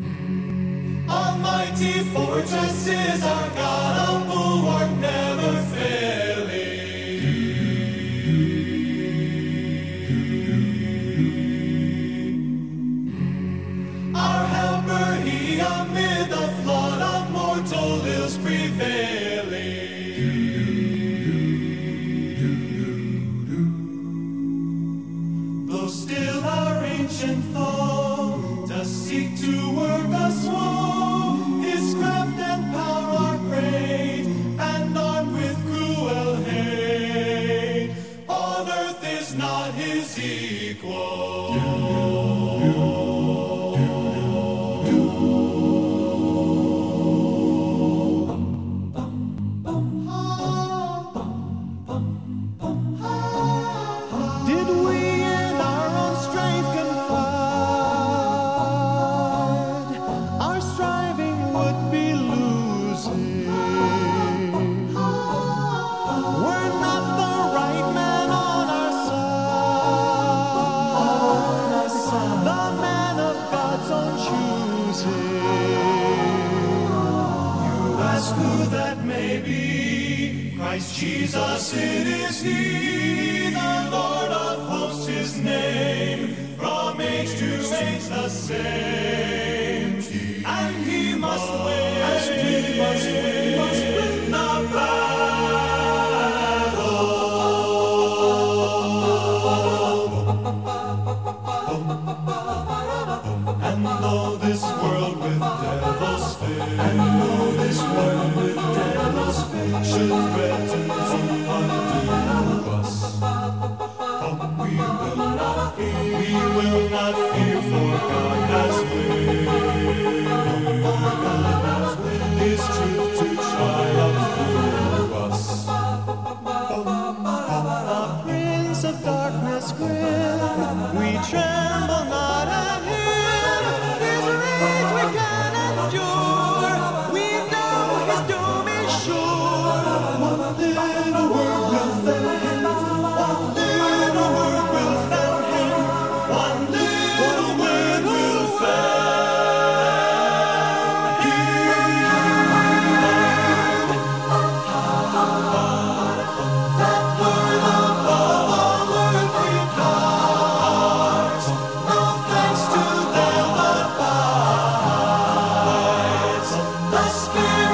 Almighty fortress is our God, a bulwark never failing. Our helper, he amid the flood of mortal ills prevailing. Though still our ancient foe does seek to who that may be. Christ Jesus, it is He, the Lord of hosts, His name, from age to age the same. This world with devils fill, and though this world with devils fill, should threaten